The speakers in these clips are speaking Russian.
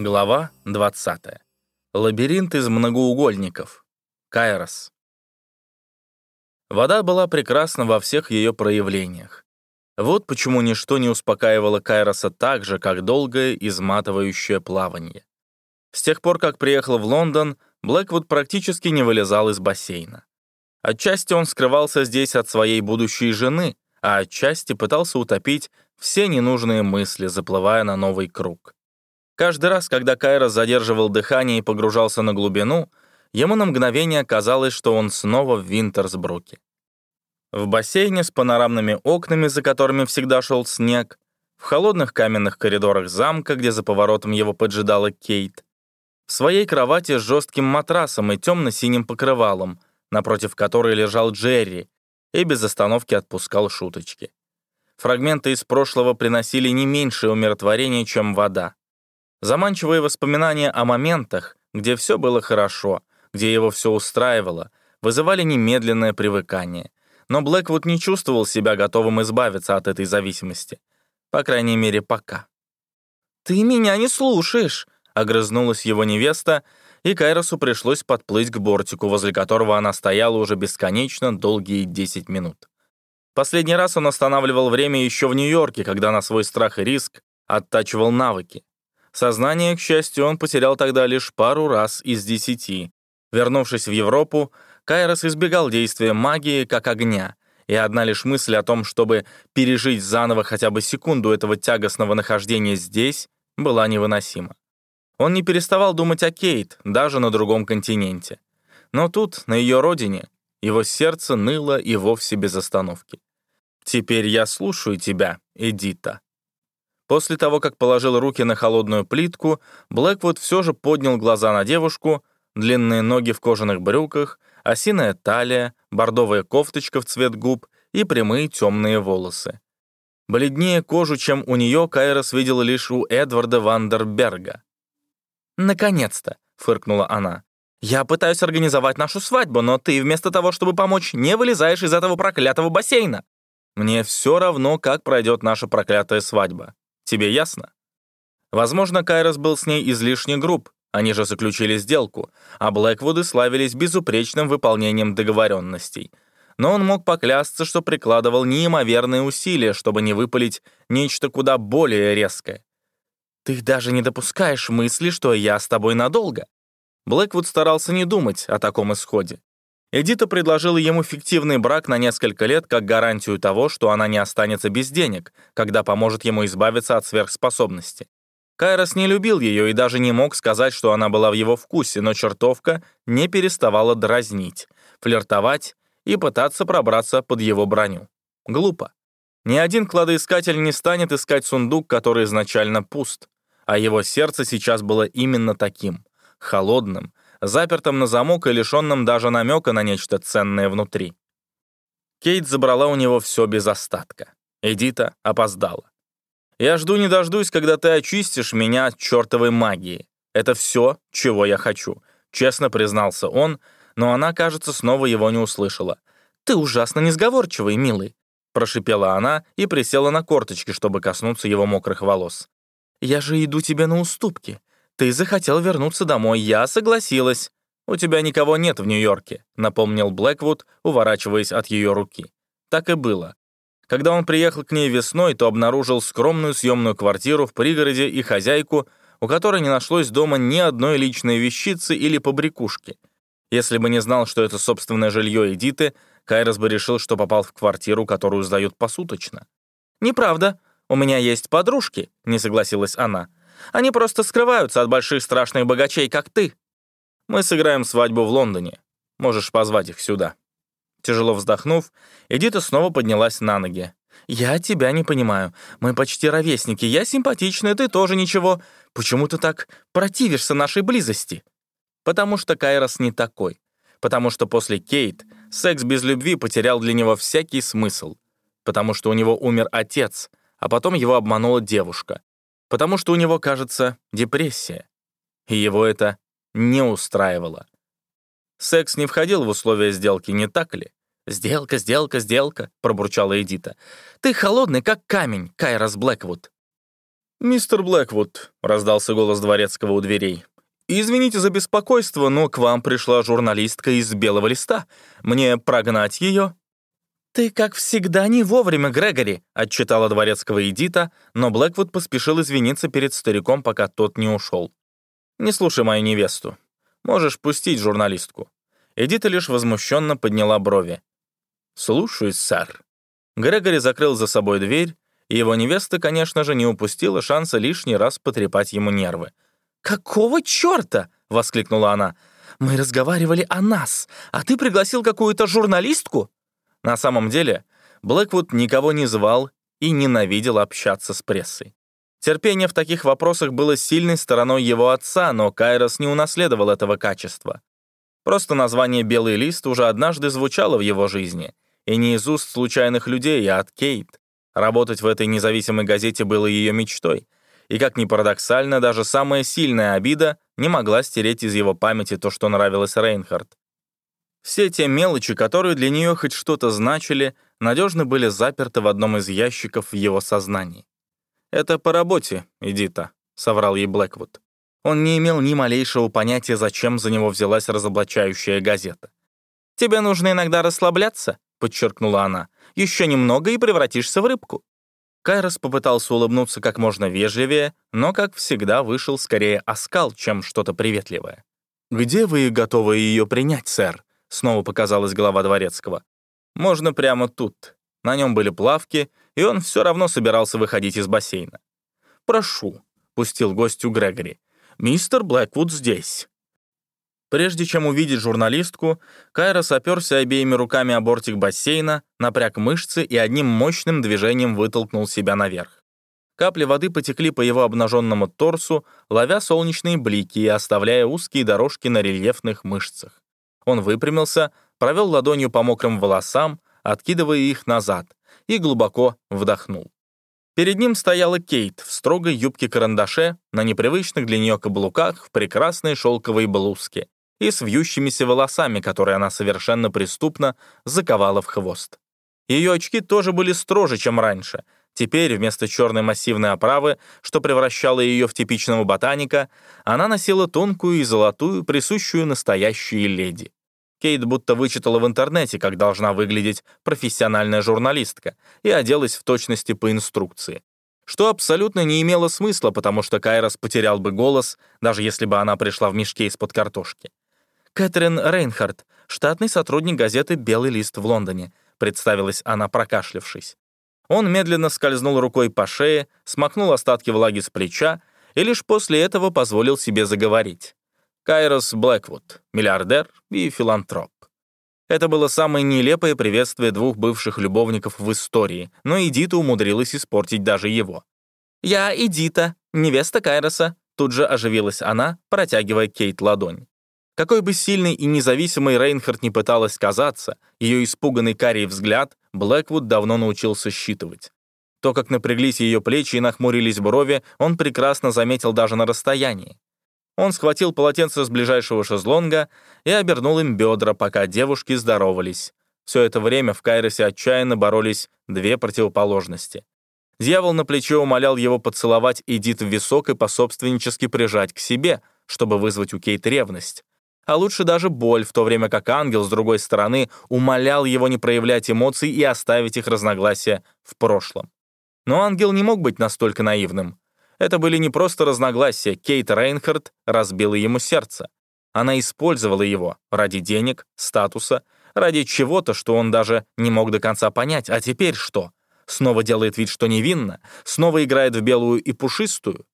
Глава 20. Лабиринт из многоугольников. Кайрос. Вода была прекрасна во всех ее проявлениях. Вот почему ничто не успокаивало Кайроса так же, как долгое изматывающее плавание. С тех пор, как приехал в Лондон, Блэквуд практически не вылезал из бассейна. Отчасти он скрывался здесь от своей будущей жены, а отчасти пытался утопить все ненужные мысли, заплывая на новый круг. Каждый раз, когда Кайрос задерживал дыхание и погружался на глубину, ему на мгновение казалось, что он снова в Винтерсбруке. В бассейне с панорамными окнами, за которыми всегда шел снег, в холодных каменных коридорах замка, где за поворотом его поджидала Кейт, в своей кровати с жестким матрасом и темно-синим покрывалом, напротив которой лежал Джерри, и без остановки отпускал шуточки. Фрагменты из прошлого приносили не меньшее умиротворение, чем вода. Заманчивые воспоминания о моментах, где все было хорошо, где его все устраивало, вызывали немедленное привыкание. Но Блэквуд не чувствовал себя готовым избавиться от этой зависимости. По крайней мере, пока. «Ты меня не слушаешь», — огрызнулась его невеста, и Кайросу пришлось подплыть к бортику, возле которого она стояла уже бесконечно долгие 10 минут. Последний раз он останавливал время еще в Нью-Йорке, когда на свой страх и риск оттачивал навыки. Сознание, к счастью, он потерял тогда лишь пару раз из десяти. Вернувшись в Европу, Кайрос избегал действия магии как огня, и одна лишь мысль о том, чтобы пережить заново хотя бы секунду этого тягостного нахождения здесь, была невыносима. Он не переставал думать о Кейт, даже на другом континенте. Но тут, на ее родине, его сердце ныло и вовсе без остановки. «Теперь я слушаю тебя, Эдита». После того, как положил руки на холодную плитку, Блэквуд все же поднял глаза на девушку, длинные ноги в кожаных брюках, осиная талия, бордовая кофточка в цвет губ и прямые темные волосы. Бледнее кожу, чем у нее, Кайрос видел лишь у Эдварда Вандерберга. «Наконец-то!» — фыркнула она. «Я пытаюсь организовать нашу свадьбу, но ты вместо того, чтобы помочь, не вылезаешь из этого проклятого бассейна. Мне все равно, как пройдет наша проклятая свадьба. Тебе ясно?» Возможно, Кайрос был с ней излишне груб, они же заключили сделку, а Блэквуды славились безупречным выполнением договоренностей. Но он мог поклясться, что прикладывал неимоверные усилия, чтобы не выпалить нечто куда более резкое. «Ты даже не допускаешь мысли, что я с тобой надолго». Блэквуд старался не думать о таком исходе. Эдита предложила ему фиктивный брак на несколько лет как гарантию того, что она не останется без денег, когда поможет ему избавиться от сверхспособности. Кайрос не любил ее и даже не мог сказать, что она была в его вкусе, но чертовка не переставала дразнить, флиртовать и пытаться пробраться под его броню. Глупо. Ни один кладоискатель не станет искать сундук, который изначально пуст, а его сердце сейчас было именно таким — холодным, запертым на замок и лишенным даже намека на нечто ценное внутри. Кейт забрала у него все без остатка. Эдита опоздала. «Я жду не дождусь, когда ты очистишь меня от чертовой магии. Это все, чего я хочу», — честно признался он, но она, кажется, снова его не услышала. «Ты ужасно несговорчивый, милый», — прошипела она и присела на корточки, чтобы коснуться его мокрых волос. «Я же иду тебе на уступки. «Ты захотел вернуться домой, я согласилась. У тебя никого нет в Нью-Йорке», — напомнил Блэквуд, уворачиваясь от ее руки. Так и было. Когда он приехал к ней весной, то обнаружил скромную съемную квартиру в пригороде и хозяйку, у которой не нашлось дома ни одной личной вещицы или побрякушки. Если бы не знал, что это собственное жилье Эдиты, Кайрос бы решил, что попал в квартиру, которую сдают посуточно. «Неправда. У меня есть подружки», — не согласилась она. Они просто скрываются от больших страшных богачей, как ты. Мы сыграем свадьбу в Лондоне. Можешь позвать их сюда». Тяжело вздохнув, Эдита снова поднялась на ноги. «Я тебя не понимаю. Мы почти ровесники. Я симпатичная, ты тоже ничего. Почему ты так противишься нашей близости?» «Потому что Кайрос не такой. Потому что после Кейт секс без любви потерял для него всякий смысл. Потому что у него умер отец, а потом его обманула девушка потому что у него, кажется, депрессия. И его это не устраивало. Секс не входил в условия сделки, не так ли? «Сделка, сделка, сделка», — пробурчала Эдита. «Ты холодный, как камень, Кайрос Блэквуд». «Мистер Блэквуд», — раздался голос дворецкого у дверей, «извините за беспокойство, но к вам пришла журналистка из «Белого листа». Мне прогнать ее?» «Ты, как всегда, не вовремя, Грегори», — отчитала дворецкого Эдита, но Блэквуд поспешил извиниться перед стариком, пока тот не ушел. «Не слушай мою невесту. Можешь пустить журналистку». Эдита лишь возмущенно подняла брови. «Слушаюсь, сэр». Грегори закрыл за собой дверь, и его невеста, конечно же, не упустила шанса лишний раз потрепать ему нервы. «Какого черта?» — воскликнула она. «Мы разговаривали о нас, а ты пригласил какую-то журналистку?» На самом деле, Блэквуд никого не звал и ненавидел общаться с прессой. Терпение в таких вопросах было сильной стороной его отца, но Кайрос не унаследовал этого качества. Просто название «Белый лист» уже однажды звучало в его жизни, и не из уст случайных людей, а от Кейт. Работать в этой независимой газете было ее мечтой. И, как ни парадоксально, даже самая сильная обида не могла стереть из его памяти то, что нравилось Рейнхард. Все те мелочи, которые для нее хоть что-то значили, надежно были заперты в одном из ящиков в его сознании. «Это по работе, Эдита», — соврал ей Блэквуд. Он не имел ни малейшего понятия, зачем за него взялась разоблачающая газета. «Тебе нужно иногда расслабляться», — подчеркнула она. «Еще немного и превратишься в рыбку». Кайрос попытался улыбнуться как можно вежливее, но, как всегда, вышел скорее оскал, чем что-то приветливое. «Где вы готовы ее принять, сэр?» — снова показалась голова дворецкого. «Можно прямо тут». На нем были плавки, и он все равно собирался выходить из бассейна. «Прошу», — пустил гостю Грегори. «Мистер Блэквуд здесь». Прежде чем увидеть журналистку, Кайрос оперся обеими руками о бортик бассейна, напряг мышцы и одним мощным движением вытолкнул себя наверх. Капли воды потекли по его обнаженному торсу, ловя солнечные блики и оставляя узкие дорожки на рельефных мышцах. Он выпрямился, провел ладонью по мокрым волосам, откидывая их назад, и глубоко вдохнул. Перед ним стояла Кейт в строгой юбке-карандаше, на непривычных для нее каблуках, в прекрасной шелковой блузке и с вьющимися волосами, которые она совершенно преступно заковала в хвост. Ее очки тоже были строже, чем раньше. Теперь вместо черной массивной оправы, что превращало ее в типичного ботаника, она носила тонкую и золотую, присущую настоящей леди. Кейт будто вычитала в интернете, как должна выглядеть профессиональная журналистка, и оделась в точности по инструкции. Что абсолютно не имело смысла, потому что Кайрос потерял бы голос, даже если бы она пришла в мешке из-под картошки. «Кэтрин Рейнхард, штатный сотрудник газеты «Белый лист» в Лондоне», представилась она, прокашлявшись. Он медленно скользнул рукой по шее, смахнул остатки влаги с плеча и лишь после этого позволил себе заговорить. Кайрос Блэквуд, миллиардер и филантроп. Это было самое нелепое приветствие двух бывших любовников в истории, но Эдита умудрилась испортить даже его. «Я Эдита, невеста Кайроса», тут же оживилась она, протягивая Кейт ладонь. Какой бы сильной и независимой Рейнхард не пыталась казаться, ее испуганный карий взгляд Блэквуд давно научился считывать. То, как напряглись ее плечи и нахмурились брови, он прекрасно заметил даже на расстоянии. Он схватил полотенце с ближайшего шезлонга и обернул им бедра, пока девушки здоровались. Все это время в Кайросе отчаянно боролись две противоположности. Дьявол на плече умолял его поцеловать Эдит в висок и пособственнически прижать к себе, чтобы вызвать у Кейт ревность а лучше даже боль, в то время как ангел, с другой стороны, умолял его не проявлять эмоций и оставить их разногласия в прошлом. Но ангел не мог быть настолько наивным. Это были не просто разногласия, Кейт Рейнхард разбила ему сердце. Она использовала его ради денег, статуса, ради чего-то, что он даже не мог до конца понять. А теперь что? Снова делает вид, что невинно? Снова играет в белую и пушистую?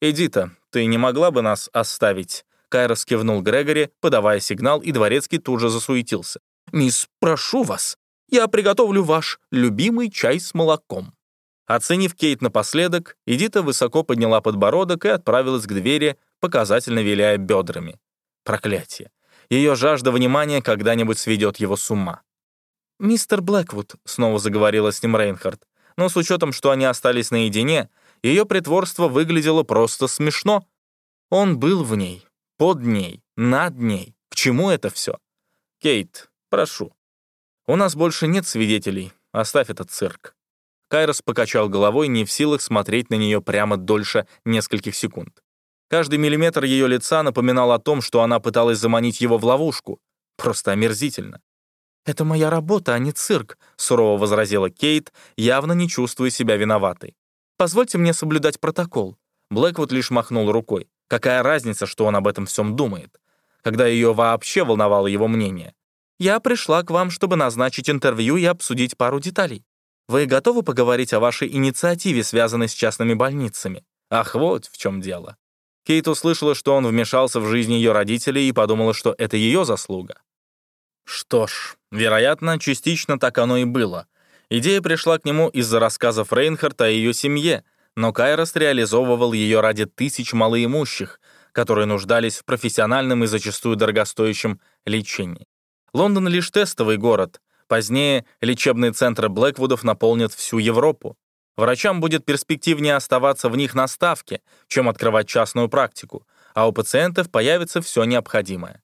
«Эдита, ты не могла бы нас оставить?» Кайрос кивнул Грегори, подавая сигнал, и дворецкий тут же засуетился. «Мисс, прошу вас, я приготовлю ваш любимый чай с молоком». Оценив Кейт напоследок, Эдита высоко подняла подбородок и отправилась к двери, показательно виляя бедрами. Проклятие. Ее жажда внимания когда-нибудь сведет его с ума. «Мистер Блэквуд», — снова заговорила с ним Рейнхард, но с учетом, что они остались наедине, ее притворство выглядело просто смешно. Он был в ней, под ней, над ней. К чему это все? Кейт, прошу. У нас больше нет свидетелей. Оставь этот цирк. Кайрос покачал головой, не в силах смотреть на нее прямо дольше нескольких секунд. Каждый миллиметр ее лица напоминал о том, что она пыталась заманить его в ловушку. Просто омерзительно. «Это моя работа, а не цирк», — сурово возразила Кейт, явно не чувствуя себя виноватой. «Позвольте мне соблюдать протокол». Блэквуд лишь махнул рукой. Какая разница, что он об этом всем думает? Когда ее вообще волновало его мнение? «Я пришла к вам, чтобы назначить интервью и обсудить пару деталей. Вы готовы поговорить о вашей инициативе, связанной с частными больницами? Ах, вот в чем дело». Кейт услышала, что он вмешался в жизнь ее родителей и подумала, что это ее заслуга. Что ж, вероятно, частично так оно и было. Идея пришла к нему из-за рассказов Рейнхарта о ее семье, но Кайрос реализовывал ее ради тысяч малоимущих, которые нуждались в профессиональном и зачастую дорогостоящем лечении. Лондон — лишь тестовый город. Позднее лечебные центры Блэквудов наполнят всю Европу. Врачам будет перспективнее оставаться в них на ставке, чем открывать частную практику, а у пациентов появится все необходимое.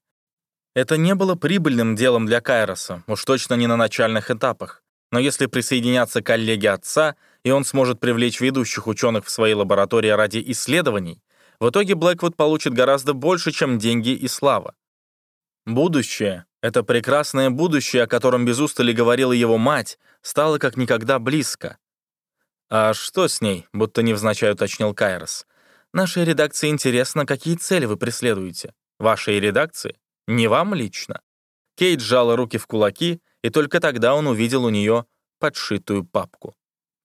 Это не было прибыльным делом для Кайроса, уж точно не на начальных этапах. Но если присоединяться к коллеге отца, и он сможет привлечь ведущих ученых в своей лаборатории ради исследований, в итоге Блэквуд получит гораздо больше, чем деньги и слава. Будущее, это прекрасное будущее, о котором без устали говорила его мать, стало как никогда близко. «А что с ней?» — будто невзначай уточнил Кайрос. «Нашей редакции интересно, какие цели вы преследуете. Вашей редакции? Не вам лично?» Кейт сжала руки в кулаки, и только тогда он увидел у нее подшитую папку.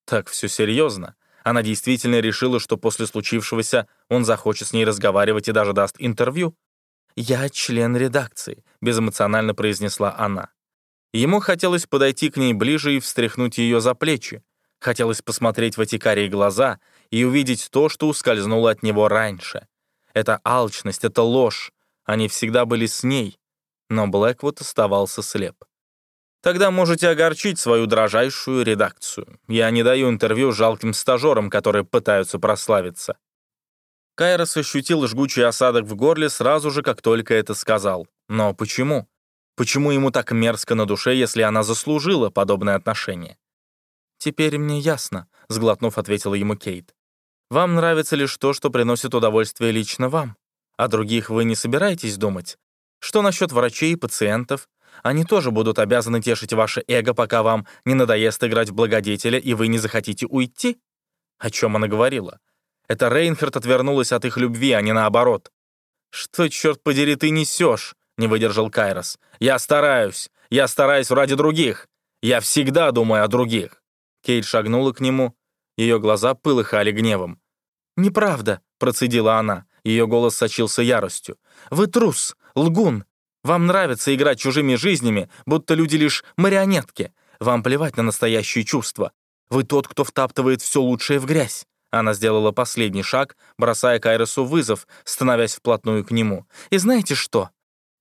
Так все серьезно. Она действительно решила, что после случившегося он захочет с ней разговаривать и даже даст интервью. «Я член редакции», — безэмоционально произнесла она. Ему хотелось подойти к ней ближе и встряхнуть ее за плечи. Хотелось посмотреть в эти карие глаза и увидеть то, что ускользнуло от него раньше. Это алчность, это ложь. Они всегда были с ней. Но Блэквуд оставался слеп. Тогда можете огорчить свою дрожайшую редакцию. Я не даю интервью жалким стажерам, которые пытаются прославиться. Кайрос ощутил жгучий осадок в горле сразу же, как только это сказал. Но почему? Почему ему так мерзко на душе, если она заслужила подобное отношение? «Теперь мне ясно», — сглотнув, ответила ему Кейт. «Вам нравится лишь то, что приносит удовольствие лично вам. О других вы не собираетесь думать? Что насчет врачей и пациентов? Они тоже будут обязаны тешить ваше эго, пока вам не надоест играть в благодетеля, и вы не захотите уйти?» О чем она говорила? Это Рейнхард отвернулась от их любви, а не наоборот. «Что, черт подери, ты несешь?» — не выдержал Кайрос. «Я стараюсь. Я стараюсь ради других. Я всегда думаю о других». Кейт шагнула к нему. Ее глаза пылыхали гневом. «Неправда», — процедила она. Ее голос сочился яростью. «Вы трус, лгун. Вам нравится играть чужими жизнями, будто люди лишь марионетки. Вам плевать на настоящие чувства. Вы тот, кто втаптывает все лучшее в грязь». Она сделала последний шаг, бросая Кайросу вызов, становясь вплотную к нему. «И знаете что?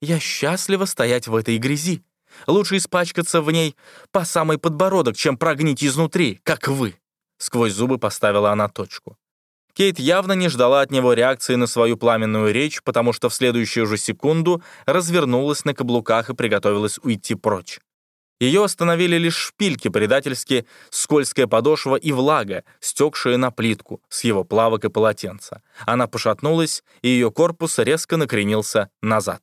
Я счастлива стоять в этой грязи. Лучше испачкаться в ней по самый подбородок, чем прогнить изнутри, как вы». Сквозь зубы поставила она точку. Кейт явно не ждала от него реакции на свою пламенную речь, потому что в следующую же секунду развернулась на каблуках и приготовилась уйти прочь. Ее остановили лишь шпильки предательски, скользкая подошва и влага, стекшая на плитку с его плавок и полотенца. Она пошатнулась, и ее корпус резко накренился назад.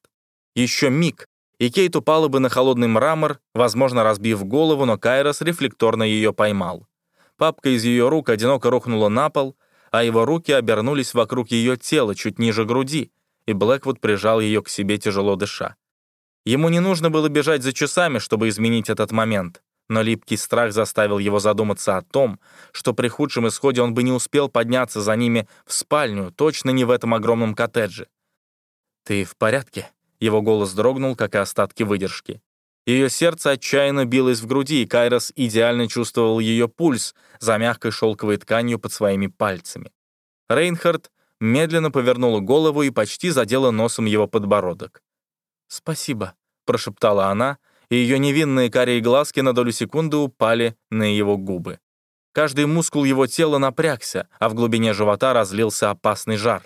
Еще миг, и Кейт упала бы на холодный мрамор, возможно, разбив голову, но Кайрос рефлекторно ее поймал. Папка из ее рук одиноко рухнула на пол, а его руки обернулись вокруг ее тела, чуть ниже груди, и Блэквуд прижал ее к себе, тяжело дыша. Ему не нужно было бежать за часами, чтобы изменить этот момент, но липкий страх заставил его задуматься о том, что при худшем исходе он бы не успел подняться за ними в спальню, точно не в этом огромном коттедже. «Ты в порядке?» Его голос дрогнул, как и остатки выдержки. Ее сердце отчаянно билось в груди, и Кайрос идеально чувствовал ее пульс за мягкой шелковой тканью под своими пальцами. Рейнхард медленно повернула голову и почти задела носом его подбородок. «Спасибо», — прошептала она, и ее невинные карие глазки на долю секунды упали на его губы. Каждый мускул его тела напрягся, а в глубине живота разлился опасный жар.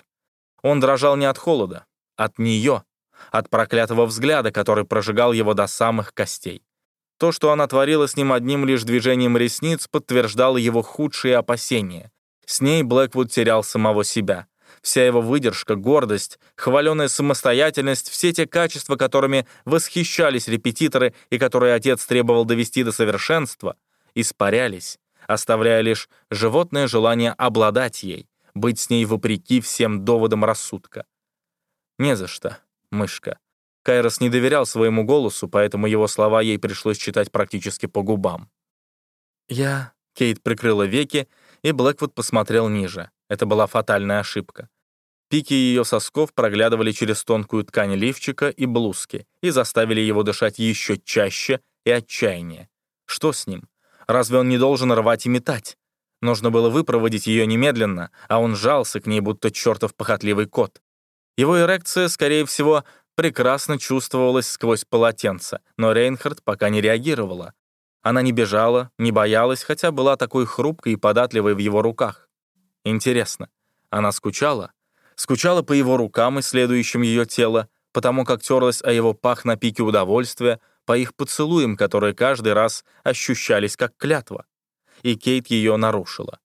Он дрожал не от холода, от нее, от проклятого взгляда, который прожигал его до самых костей. То, что она творила с ним одним лишь движением ресниц, подтверждало его худшие опасения. С ней Блэквуд терял самого себя. Вся его выдержка, гордость, хваленая самостоятельность, все те качества, которыми восхищались репетиторы и которые отец требовал довести до совершенства, испарялись, оставляя лишь животное желание обладать ей, быть с ней вопреки всем доводам рассудка. «Не за что, мышка», Кайрос не доверял своему голосу, поэтому его слова ей пришлось читать практически по губам. «Я...» — Кейт прикрыла веки, и Блэквуд посмотрел ниже. Это была фатальная ошибка. Пики ее сосков проглядывали через тонкую ткань лифчика и блузки и заставили его дышать еще чаще и отчаяннее. Что с ним? Разве он не должен рвать и метать? Нужно было выпроводить ее немедленно, а он жался к ней, будто чертов похотливый кот. Его эрекция, скорее всего, прекрасно чувствовалась сквозь полотенце, но Рейнхард пока не реагировала. Она не бежала, не боялась, хотя была такой хрупкой и податливой в его руках. Интересно, она скучала? Скучала по его рукам, исследующим ее тело, потому как терлась о его пах на пике удовольствия, по их поцелуям, которые каждый раз ощущались как клятва. И Кейт ее нарушила.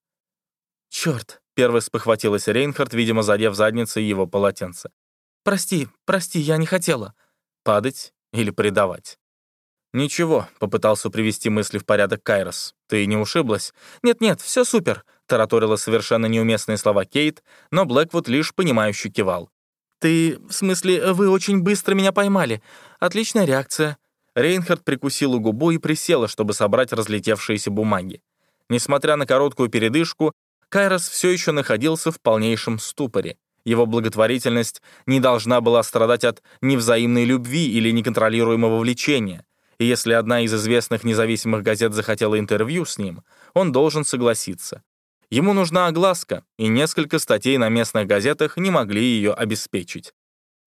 «Черт!» — первой спохватилась Рейнхард, видимо, задев задницей его полотенце. «Прости, прости, я не хотела». «Падать или предавать?» «Ничего», — попытался привести мысли в порядок Кайрос. «Ты не ушиблась?» «Нет-нет, все супер», — тараторила совершенно неуместные слова Кейт, но Блэквуд лишь понимающе кивал. «Ты, в смысле, вы очень быстро меня поймали. Отличная реакция». Рейнхард прикусила губу и присела, чтобы собрать разлетевшиеся бумаги. Несмотря на короткую передышку, Кайрос все еще находился в полнейшем ступоре. Его благотворительность не должна была страдать от невзаимной любви или неконтролируемого влечения. И если одна из известных независимых газет захотела интервью с ним, он должен согласиться. Ему нужна огласка, и несколько статей на местных газетах не могли ее обеспечить.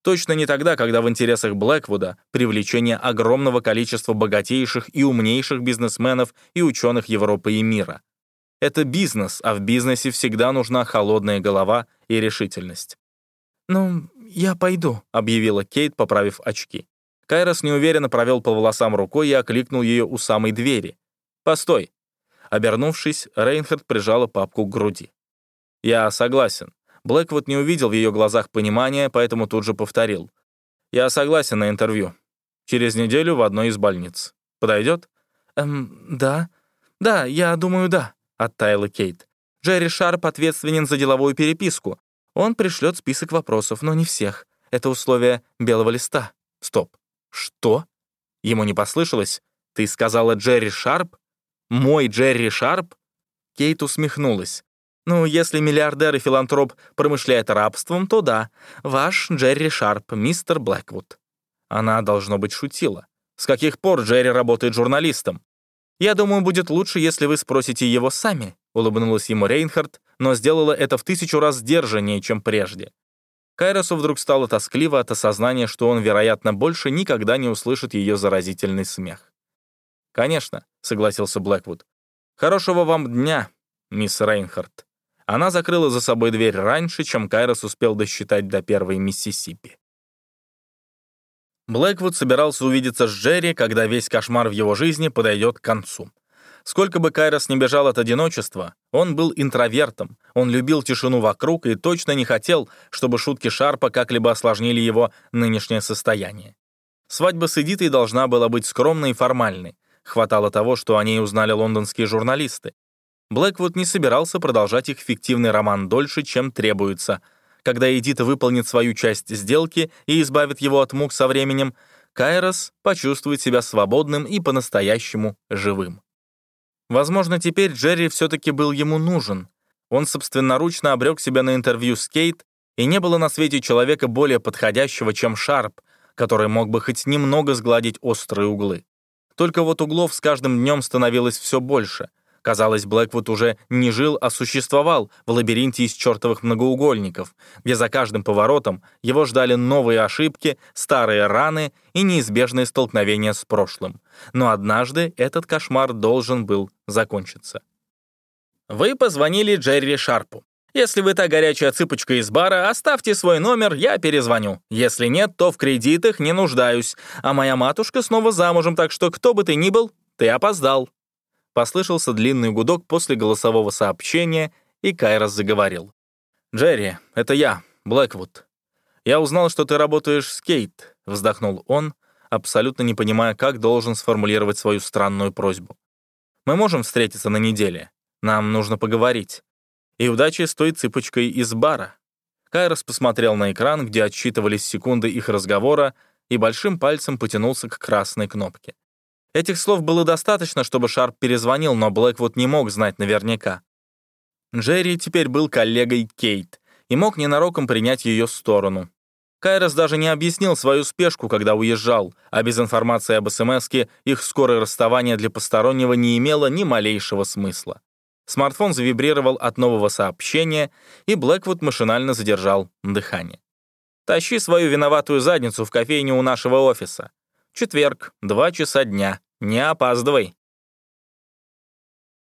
Точно не тогда, когда в интересах Блэквуда привлечение огромного количества богатейших и умнейших бизнесменов и ученых Европы и мира. Это бизнес, а в бизнесе всегда нужна холодная голова и решительность. «Ну, я пойду», — объявила Кейт, поправив очки. Кайрос неуверенно провел по волосам рукой и окликнул ее у самой двери. «Постой!» Обернувшись, Рейнхард прижала папку к груди. «Я согласен». Блэквуд не увидел в ее глазах понимания, поэтому тут же повторил. «Я согласен на интервью. Через неделю в одной из больниц. Подойдет?» «Эм, да. Да, я думаю, да». — оттаяла Кейт. «Джерри Шарп ответственен за деловую переписку. Он пришлет список вопросов, но не всех. Это условие белого листа». «Стоп. Что?» Ему не послышалось? «Ты сказала Джерри Шарп? Мой Джерри Шарп?» Кейт усмехнулась. «Ну, если миллиардер и филантроп промышляет рабством, то да. Ваш Джерри Шарп, мистер Блэквуд». Она, должно быть, шутила. С каких пор Джерри работает журналистом? «Я думаю, будет лучше, если вы спросите его сами», — улыбнулась ему Рейнхард, но сделала это в тысячу раз сдержаннее, чем прежде. Кайросу вдруг стало тоскливо от осознания, что он, вероятно, больше никогда не услышит ее заразительный смех. «Конечно», — согласился Блэквуд. «Хорошего вам дня, мисс Рейнхард». Она закрыла за собой дверь раньше, чем Кайрос успел досчитать до первой Миссисипи. Блэквуд собирался увидеться с Джерри, когда весь кошмар в его жизни подойдет к концу. Сколько бы Кайрос не бежал от одиночества, он был интровертом, он любил тишину вокруг и точно не хотел, чтобы шутки Шарпа как-либо осложнили его нынешнее состояние. Свадьба с Эдитой должна была быть скромной и формальной. Хватало того, что о ней узнали лондонские журналисты. Блэквуд не собирался продолжать их фиктивный роман дольше, чем требуется — когда Эдита выполнит свою часть сделки и избавит его от мук со временем, Кайрос почувствует себя свободным и по-настоящему живым. Возможно, теперь Джерри все-таки был ему нужен. Он собственноручно обрек себя на интервью с Кейт, и не было на свете человека более подходящего, чем Шарп, который мог бы хоть немного сгладить острые углы. Только вот углов с каждым днем становилось все больше — Казалось, Блэквуд уже не жил, а существовал в лабиринте из чертовых многоугольников, где за каждым поворотом его ждали новые ошибки, старые раны и неизбежные столкновения с прошлым. Но однажды этот кошмар должен был закончиться. Вы позвонили Джерри Шарпу. Если вы та горячая цыпочка из бара, оставьте свой номер, я перезвоню. Если нет, то в кредитах не нуждаюсь. А моя матушка снова замужем, так что кто бы ты ни был, ты опоздал». Послышался длинный гудок после голосового сообщения, и Кайрос заговорил. «Джерри, это я, Блэквуд. Я узнал, что ты работаешь с Кейт», — вздохнул он, абсолютно не понимая, как должен сформулировать свою странную просьбу. «Мы можем встретиться на неделе. Нам нужно поговорить. И удачи с той цыпочкой из бара». Кайрос посмотрел на экран, где отсчитывались секунды их разговора, и большим пальцем потянулся к красной кнопке. Этих слов было достаточно, чтобы Шарп перезвонил, но Блэквуд не мог знать наверняка. Джерри теперь был коллегой Кейт и мог ненароком принять ее сторону. Кайрос даже не объяснил свою спешку, когда уезжал, а без информации об СМСке их скорое расставание для постороннего не имело ни малейшего смысла. Смартфон завибрировал от нового сообщения, и Блэквуд машинально задержал дыхание. «Тащи свою виноватую задницу в кофейню у нашего офиса. Четверг, два часа дня. Не опаздывай».